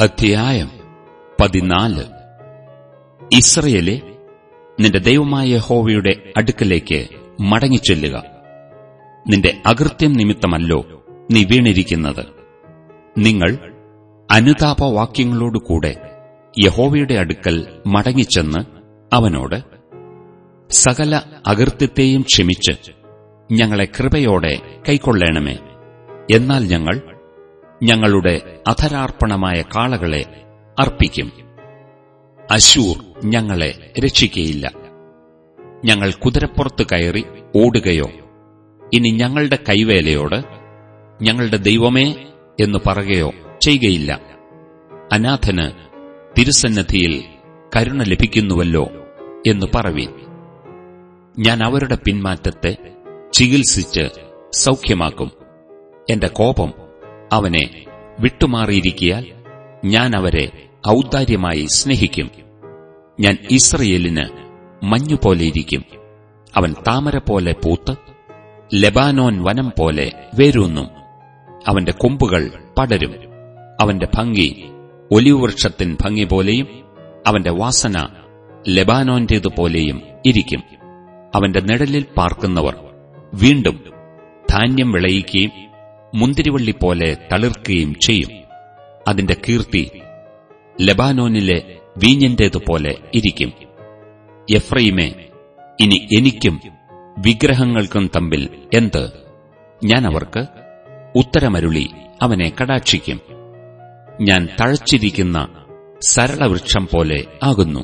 അധ്യായം പതിനാല്. ഇസ്രയേലെ നിന്റെ ദൈവമായ ഹോവയുടെ അടുക്കലേക്ക് മടങ്ങിച്ചെല്ലുക. നിന്റെ അകൃത്യം നിമിത്തമല്ലോ നീ വീണിരിക്കുന്നത്. നിങ്ങൾ അനുതാപവാക്യങ്ങളോടുകൂടെ യഹോവയുടെ അടുക്കൽ മടങ്ങിച്ചെന്ന് അവനോട് സകല അകൃത്യത്തെയും ക്ഷമിച്ച് ഞങ്ങളെ കൃപയോടെ കൈക്കൊള്ളേണമേ. എന്നാൽ ഞങ്ങൾ ഞങ്ങളുടെ അധരാർപ്പണമായ കാളകളെ അർപ്പിക്കും. അശൂർ ഞങ്ങളെ രക്ഷിക്കയില്ല. ഞങ്ങൾ കുതിരപ്പുറത്ത് കയറി ഓടുകയോ ഇനി ഞങ്ങളുടെ കൈവേലയോട് ഞങ്ങളുടെ ദൈവമേ എന്ന് പറയുകയോ ചെയ്യുകയില്ല. അനാഥന് തിരുസന്നദ്ധിയിൽ കരുണ ലഭിക്കുന്നുവല്ലോ എന്ന് പറവീൻ. ഞാൻ അവരുടെ പിന്മാറ്റത്തെ ചികിത്സിച്ച് സൗഖ്യമാക്കും. എന്റെ കോപം അവനെ വിട്ടുമാറിയിരിക്കിയാൽ ഞാൻ അവരെ ഔദാര്യമായി സ്നേഹിക്കും. ഞാൻ ഇസ്രയേലിന് മഞ്ഞുപോലെയിരിക്കും അവൻ താമര പോലെ പൂത്ത് ലെബാനോൻ വനം പോലെ വേരൂന്നും. അവന്റെ കൊമ്പുകൾ പടരും. അവന്റെ ഭംഗി ഒലിവൃക്ഷത്തിൻ ഭംഗി പോലെയും അവന്റെ വാസന ലെബാനോന്റേതുപോലെയും ഇരിക്കും. അവന്റെ നിഴലിൽ പാർക്കുന്നവർ വീണ്ടും ധാന്യം വിളയിക്കുകയും മുന്തിരിവള്ളി പോലെ തളിർക്കുകയും ചെയ്യും. അതിന്റെ കീർത്തി ലബാനോനിലെ വീഞ്ഞന്റേതുപോലെ ഇരിക്കും. എഫ്രൈമെ ഇനി എനിക്കും വിഗ്രഹങ്ങൾക്കും തമ്മിൽ എന്ത്? ഞാൻ അവർക്ക് ഉത്തരമരുളി അവനെ കടാക്ഷിക്കും. ഞാൻ തഴച്ചിരിക്കുന്ന സരളവൃക്ഷം പോലെ ആകുന്നു.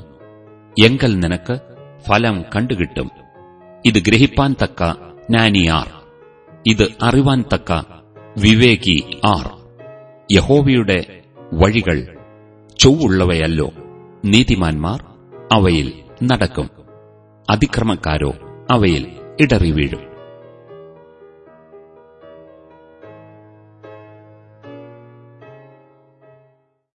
എങ്കൽ നിനക്ക് ഫലം കണ്ടുകിട്ടും. ഇത് ഗ്രഹിപ്പാൻ തക്ക നാനിയാർ ഇത് അറിവാൻ തക്ക വിവേകി ആർ. യഹോവയുടെ വഴികൾ ചൊവ്വുള്ളവയല്ലോ. നീതിമാന്മാർ അവയിൽ നടക്കും. അതിക്രമക്കാരോ അവയിൽ ഇടറി വീഴും